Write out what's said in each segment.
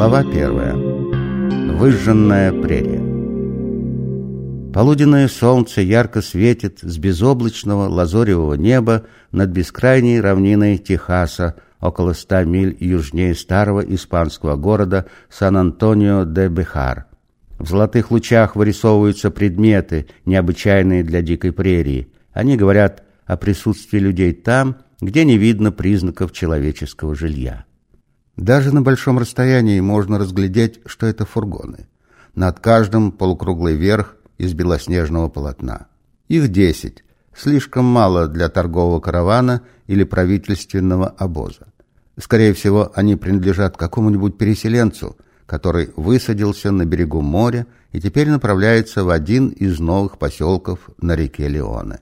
Глава первая. Выжженная прерия. Полуденное солнце ярко светит с безоблачного лазоревого неба над бескрайней равниной Техаса, около ста миль южнее старого испанского города Сан-Антонио-де-Бехар. В золотых лучах вырисовываются предметы, необычайные для дикой прерии. Они говорят о присутствии людей там, где не видно признаков человеческого жилья. Даже на большом расстоянии можно разглядеть, что это фургоны. Над каждым полукруглый верх из белоснежного полотна. Их десять, слишком мало для торгового каравана или правительственного обоза. Скорее всего, они принадлежат какому-нибудь переселенцу, который высадился на берегу моря и теперь направляется в один из новых поселков на реке Леоне.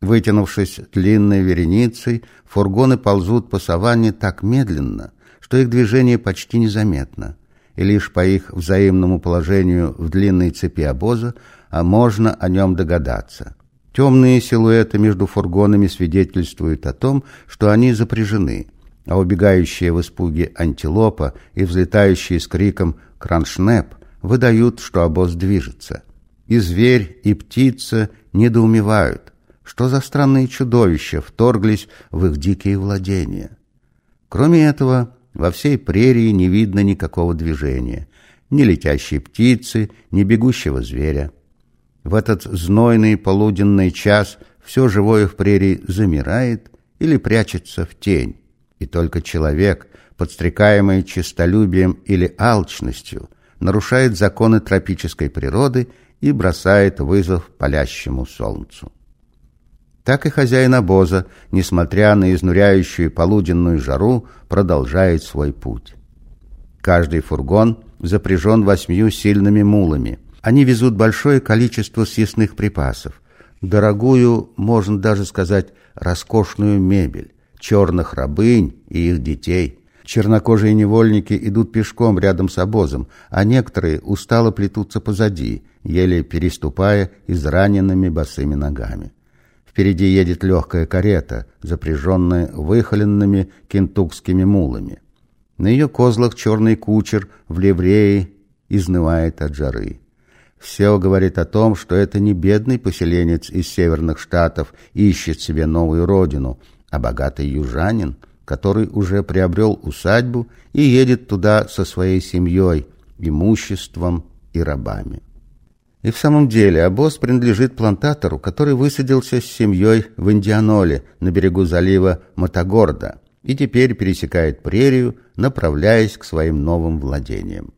Вытянувшись длинной вереницей, фургоны ползут по саванне так медленно, что их движение почти незаметно, и лишь по их взаимному положению в длинной цепи обоза а можно о нем догадаться. Темные силуэты между фургонами свидетельствуют о том, что они запряжены, а убегающие в испуге антилопа и взлетающие с криком «краншнеп» выдают, что обоз движется. И зверь, и птица недоумевают, что за странные чудовища вторглись в их дикие владения? Кроме этого, во всей прерии не видно никакого движения, ни летящей птицы, ни бегущего зверя. В этот знойный полуденный час все живое в прерии замирает или прячется в тень, и только человек, подстрекаемый честолюбием или алчностью, нарушает законы тропической природы и бросает вызов палящему солнцу так и хозяин обоза, несмотря на изнуряющую полуденную жару, продолжает свой путь. Каждый фургон запряжен восьмью сильными мулами. Они везут большое количество съестных припасов, дорогую, можно даже сказать, роскошную мебель, черных рабынь и их детей. Чернокожие невольники идут пешком рядом с обозом, а некоторые устало плетутся позади, еле переступая израненными босыми ногами. Впереди едет легкая карета, запряженная выхоленными кентукскими мулами. На ее козлах черный кучер в ливрее изнывает от жары. Все говорит о том, что это не бедный поселенец из северных штатов ищет себе новую родину, а богатый южанин, который уже приобрел усадьбу и едет туда со своей семьей, имуществом и рабами. И в самом деле обоз принадлежит плантатору, который высадился с семьей в Индианоле на берегу залива Мотогорда и теперь пересекает прерию, направляясь к своим новым владениям.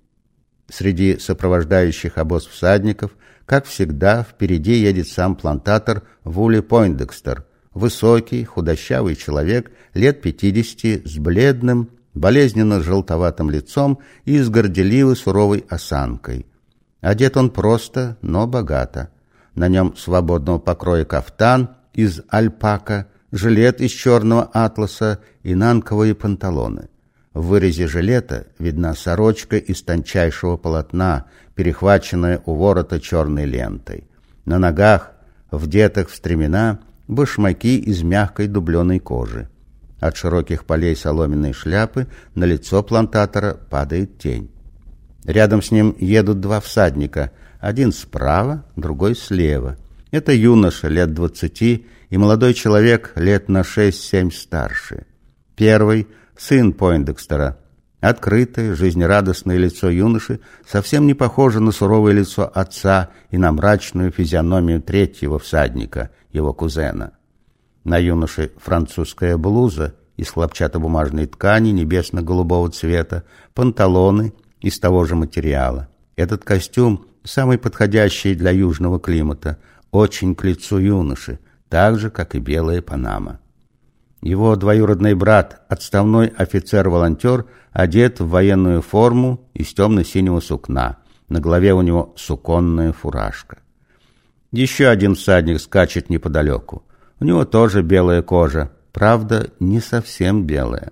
Среди сопровождающих обоз всадников, как всегда, впереди едет сам плантатор Вули Пойндекстер, высокий, худощавый человек, лет пятидесяти, с бледным, болезненно-желтоватым лицом и с горделивой суровой осанкой – Одет он просто, но богато. На нем свободного покроя кафтан из альпака, жилет из черного атласа и нанковые панталоны. В вырезе жилета видна сорочка из тончайшего полотна, перехваченная у ворота черной лентой. На ногах, вдетых в стремена, башмаки из мягкой дубленой кожи. От широких полей соломенной шляпы на лицо плантатора падает тень. Рядом с ним едут два всадника, один справа, другой слева. Это юноша лет двадцати и молодой человек лет на шесть-семь старше. Первый — сын Пойндекстера. Открытое, жизнерадостное лицо юноши совсем не похоже на суровое лицо отца и на мрачную физиономию третьего всадника, его кузена. На юноше французская блуза из хлопчатобумажной ткани небесно-голубого цвета, панталоны — из того же материала. Этот костюм самый подходящий для южного климата, очень к лицу юноши, так же, как и белая панама. Его двоюродный брат, отставной офицер-волонтер, одет в военную форму из темно-синего сукна. На голове у него суконная фуражка. Еще один всадник скачет неподалеку. У него тоже белая кожа, правда, не совсем белая.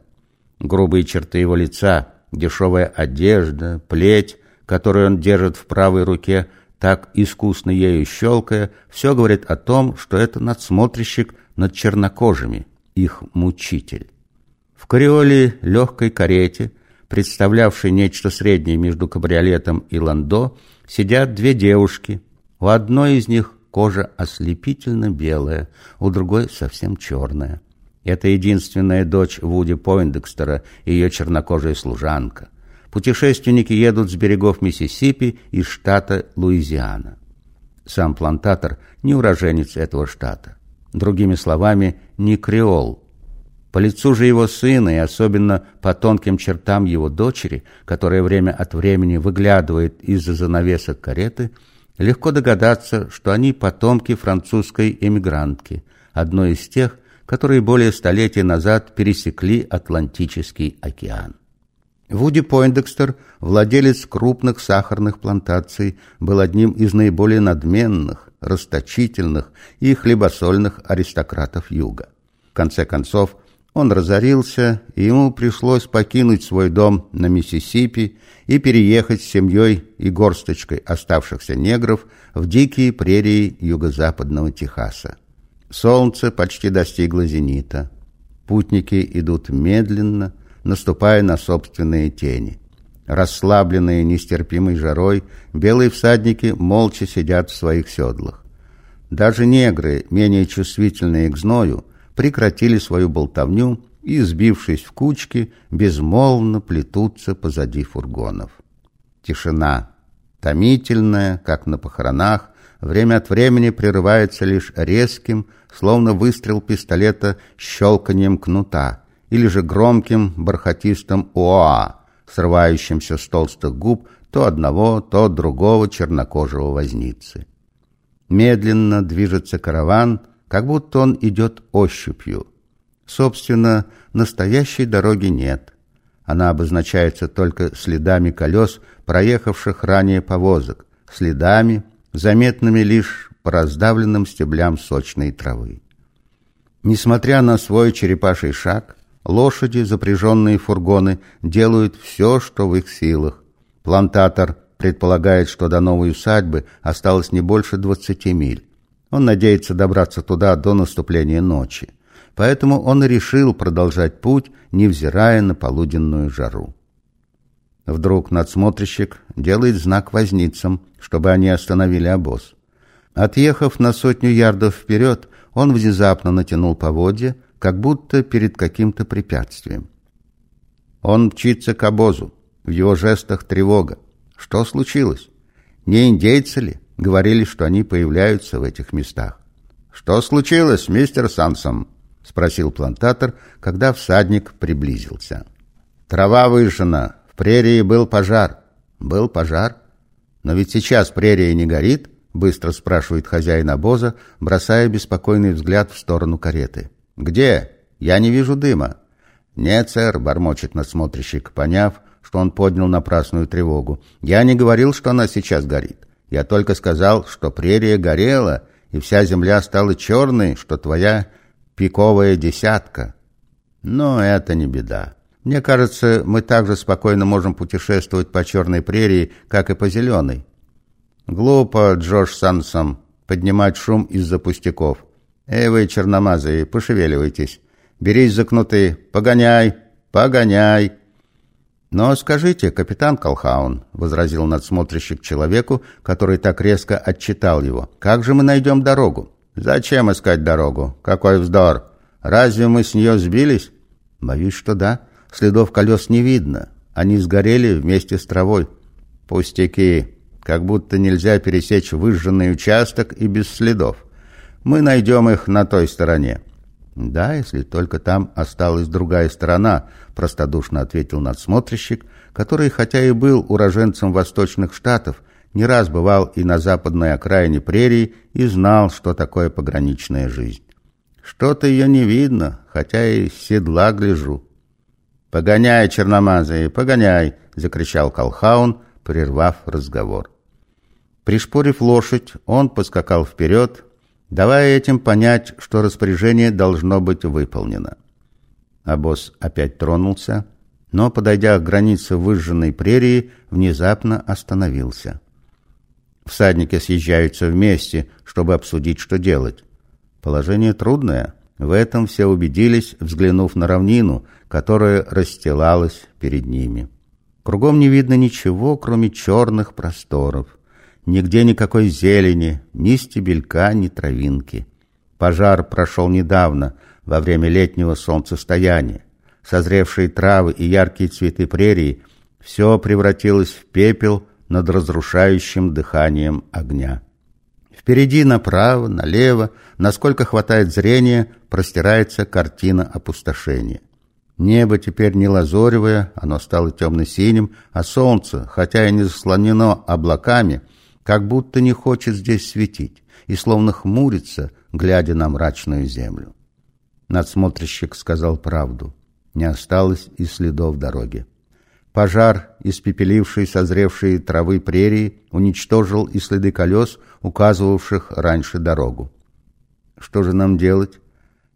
Грубые черты его лица Дешевая одежда, плеть, которую он держит в правой руке, так искусно ею щелкая, все говорит о том, что это надсмотрщик над чернокожими, их мучитель. В кариоле легкой карете, представлявшей нечто среднее между кабриолетом и ландо, сидят две девушки. У одной из них кожа ослепительно белая, у другой совсем черная. Это единственная дочь Вуди Пойндекстера и ее чернокожая служанка. Путешественники едут с берегов Миссисипи из штата Луизиана. Сам плантатор не уроженец этого штата. Другими словами, не креол. По лицу же его сына и особенно по тонким чертам его дочери, которая время от времени выглядывает из-за занавесок кареты, легко догадаться, что они потомки французской эмигрантки, одной из тех, которые более столетия назад пересекли Атлантический океан. Вуди Пойндекстер, владелец крупных сахарных плантаций, был одним из наиболее надменных, расточительных и хлебосольных аристократов Юга. В конце концов, он разорился, и ему пришлось покинуть свой дом на Миссисипи и переехать с семьей и горсточкой оставшихся негров в дикие прерии юго-западного Техаса. Солнце почти достигло зенита. Путники идут медленно, наступая на собственные тени. Расслабленные нестерпимой жарой, белые всадники молча сидят в своих седлах. Даже негры, менее чувствительные к зною, прекратили свою болтовню и, сбившись в кучки, безмолвно плетутся позади фургонов. Тишина, томительная, как на похоронах, время от времени прерывается лишь резким, словно выстрел пистолета щелканием кнута, или же громким бархатистым «Уа», срывающимся с толстых губ то одного, то другого чернокожего возницы. Медленно движется караван, как будто он идет ощупью. Собственно, настоящей дороги нет. Она обозначается только следами колес, проехавших ранее повозок, следами, заметными лишь по раздавленным стеблям сочной травы. Несмотря на свой черепаший шаг, лошади, запряженные фургоны, делают все, что в их силах. Плантатор предполагает, что до новой усадьбы осталось не больше двадцати миль. Он надеется добраться туда до наступления ночи. Поэтому он решил продолжать путь, невзирая на полуденную жару. Вдруг надсмотрщик делает знак возницам, чтобы они остановили обоз. Отъехав на сотню ярдов вперед, он внезапно натянул поводья, как будто перед каким-то препятствием. Он мчится к обозу, в его жестах тревога. Что случилось? Не индейцы ли? Говорили, что они появляются в этих местах. «Что случилось, мистер Сансом?» — спросил плантатор, когда всадник приблизился. «Трава выжжена, в прерии был пожар». «Был пожар? Но ведь сейчас прерия не горит?» — быстро спрашивает хозяин обоза, бросая беспокойный взгляд в сторону кареты. «Где? Я не вижу дыма». «Нет, сэр», — бормочет надсмотрщик, поняв, что он поднял напрасную тревогу. «Я не говорил, что она сейчас горит. Я только сказал, что прерия горела, и вся земля стала черной, что твоя пиковая десятка. Но это не беда. Мне кажется, мы также спокойно можем путешествовать по черной прерии, как и по зеленой. Глупо, Джош Сансом, поднимать шум из-за пустяков. Эй вы, черномазые, пошевеливайтесь. Берись за кнуты, погоняй, погоняй. «Но скажите, капитан Колхаун», — возразил надсмотрщик человеку, который так резко отчитал его, — «как же мы найдем дорогу?» «Зачем искать дорогу? Какой вздор! Разве мы с нее сбились?» «Боюсь, что да. Следов колес не видно. Они сгорели вместе с травой». «Пустяки. Как будто нельзя пересечь выжженный участок и без следов. Мы найдем их на той стороне». «Да, если только там осталась другая сторона», — простодушно ответил надсмотрщик, который, хотя и был уроженцем Восточных Штатов, не раз бывал и на западной окраине прерии и знал, что такое пограничная жизнь. «Что-то ее не видно, хотя и седла гляжу». «Погоняй, черномазые, погоняй!» — закричал Колхаун, прервав разговор. Пришпорив лошадь, он поскакал вперед, давая этим понять, что распоряжение должно быть выполнено. Босс опять тронулся, но, подойдя к границе выжженной прерии, внезапно остановился. Всадники съезжаются вместе, чтобы обсудить, что делать. Положение трудное. В этом все убедились, взглянув на равнину, которая расстилалась перед ними. Кругом не видно ничего, кроме черных просторов. Нигде никакой зелени, ни стебелька, ни травинки. Пожар прошел недавно, во время летнего солнцестояния. Созревшие травы и яркие цветы прерии — все превратилось в пепел над разрушающим дыханием огня. Впереди, направо, налево, насколько хватает зрения, простирается картина опустошения. Небо теперь не лазоревое, оно стало темно-синим, а солнце, хотя и не заслонено облаками, как будто не хочет здесь светить и словно хмурится, глядя на мрачную землю. Надсмотрщик сказал правду. Не осталось и следов дороги. Пожар, испепеливший созревшие травы прерии, уничтожил и следы колес, указывавших раньше дорогу. Что же нам делать?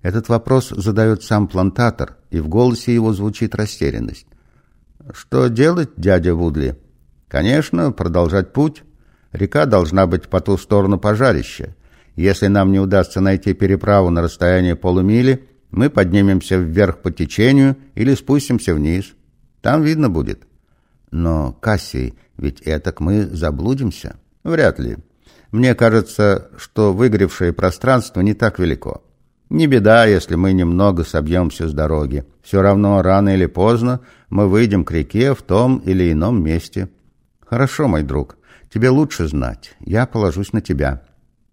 Этот вопрос задает сам плантатор, и в голосе его звучит растерянность. «Что делать, дядя Вудли?» «Конечно, продолжать путь. Река должна быть по ту сторону пожарища. Если нам не удастся найти переправу на расстояние полумили, мы поднимемся вверх по течению или спустимся вниз. Там видно будет». «Но, Кассий, ведь этак мы заблудимся?» «Вряд ли. Мне кажется, что выгоревшее пространство не так велико. Не беда, если мы немного собьемся с дороги. Все равно, рано или поздно, мы выйдем к реке в том или ином месте. Хорошо, мой друг, тебе лучше знать. Я положусь на тебя.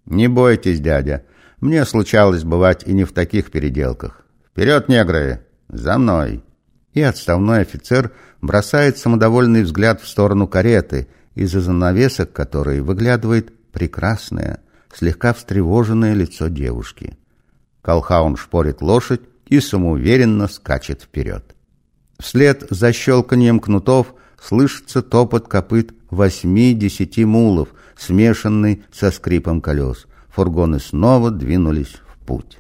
Не бойтесь, дядя. Мне случалось бывать и не в таких переделках. Вперед, негры! За мной! И отставной офицер бросает самодовольный взгляд в сторону кареты, из-за занавесок которой выглядывает прекрасное, слегка встревоженное лицо девушки. Колхаун шпорит лошадь и самоуверенно скачет вперед. Вслед за щелканием кнутов слышится топот копыт восьми-десяти мулов, смешанный со скрипом колес. Фургоны снова двинулись в путь.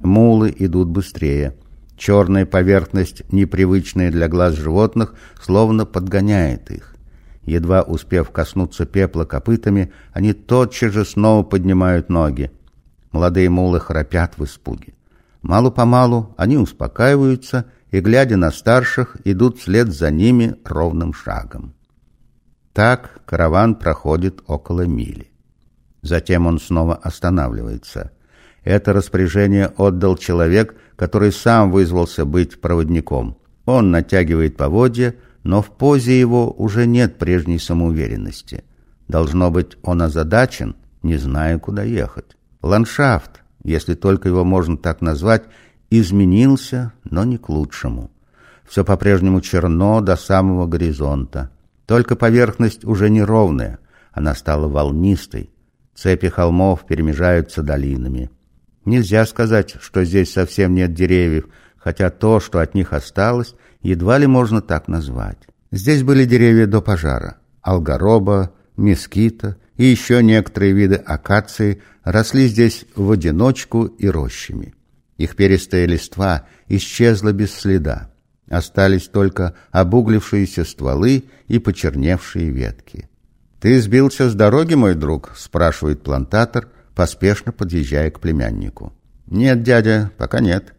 Мулы идут быстрее. Черная поверхность, непривычная для глаз животных, словно подгоняет их. Едва успев коснуться пепла копытами, они тотчас же снова поднимают ноги. Молодые мулы храпят в испуге. Малу-помалу они успокаиваются и, глядя на старших, идут вслед за ними ровным шагом. Так караван проходит около мили. Затем он снова останавливается. Это распоряжение отдал человек, который сам вызвался быть проводником. Он натягивает поводья, но в позе его уже нет прежней самоуверенности. Должно быть, он озадачен, не зная, куда ехать. Ландшафт, если только его можно так назвать, изменился, но не к лучшему. Все по-прежнему черно до самого горизонта. Только поверхность уже не ровная, она стала волнистой. Цепи холмов перемежаются долинами. Нельзя сказать, что здесь совсем нет деревьев, хотя то, что от них осталось, едва ли можно так назвать. Здесь были деревья до пожара. Алгороба, мескита и еще некоторые виды акации росли здесь в одиночку и рощами. Их перистая листва исчезла без следа. Остались только обуглившиеся стволы и почерневшие ветки. «Ты сбился с дороги, мой друг?» — спрашивает плантатор, поспешно подъезжая к племяннику. «Нет, дядя, пока нет.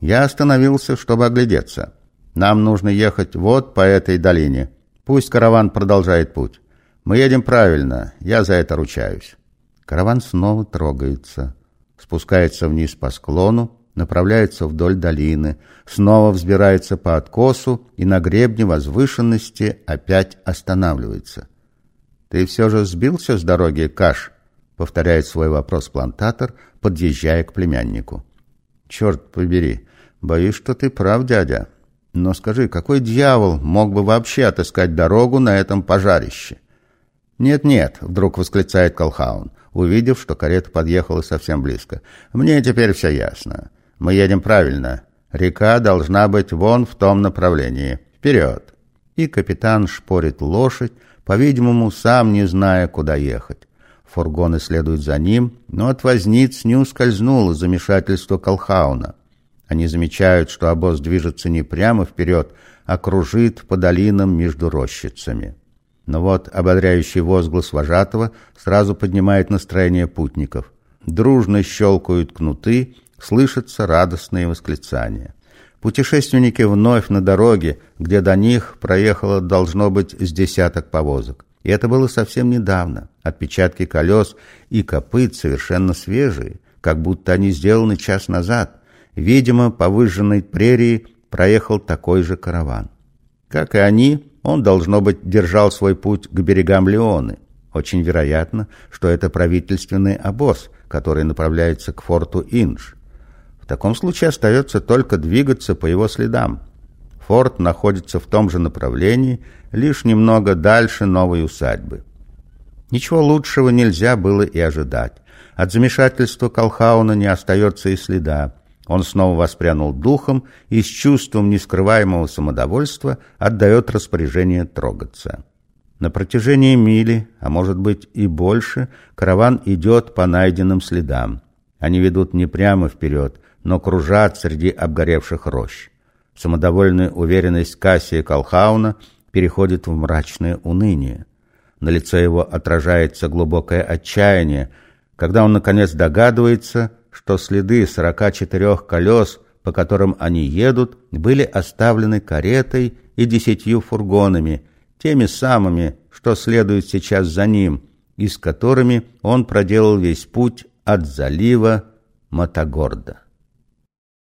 Я остановился, чтобы оглядеться. Нам нужно ехать вот по этой долине. Пусть караван продолжает путь. Мы едем правильно, я за это ручаюсь. Караван снова трогается, спускается вниз по склону, направляется вдоль долины, снова взбирается по откосу и на гребне возвышенности опять останавливается. «Ты все же сбился с дороги, Каш?» — повторяет свой вопрос плантатор, подъезжая к племяннику. «Черт побери, боюсь, что ты прав, дядя. Но скажи, какой дьявол мог бы вообще отыскать дорогу на этом пожарище?» «Нет-нет», — вдруг восклицает Колхаун, увидев, что карета подъехала совсем близко. «Мне теперь все ясно. Мы едем правильно. Река должна быть вон в том направлении. Вперед!» И капитан шпорит лошадь, по-видимому, сам не зная, куда ехать. Фургоны следуют за ним, но от возниц не ускользнуло замешательство Колхауна. Они замечают, что обоз движется не прямо вперед, а кружит по долинам между рощицами. Но вот ободряющий возглас вожатого сразу поднимает настроение путников. Дружно щелкают кнуты, слышатся радостные восклицания. Путешественники вновь на дороге, где до них проехало должно быть с десяток повозок. И это было совсем недавно. Отпечатки колес и копыт совершенно свежие, как будто они сделаны час назад. Видимо, по выжженной прерии проехал такой же караван. Как и они, он, должно быть, держал свой путь к берегам Леоны. Очень вероятно, что это правительственный обоз, который направляется к форту Индж. В таком случае остается только двигаться по его следам. Форт находится в том же направлении, лишь немного дальше новой усадьбы. Ничего лучшего нельзя было и ожидать. От замешательства Колхауна не остается и следа. Он снова воспрянул духом и с чувством нескрываемого самодовольства отдает распоряжение трогаться. На протяжении мили, а может быть и больше, караван идет по найденным следам. Они ведут не прямо вперед, но кружат среди обгоревших рощ. Самодовольная уверенность Кассия Колхауна переходит в мрачное уныние. На лице его отражается глубокое отчаяние, когда он наконец догадывается, что следы 44 колес, по которым они едут, были оставлены каретой и десятью фургонами, теми самыми, что следуют сейчас за ним, и с которыми он проделал весь путь от залива Матагорда.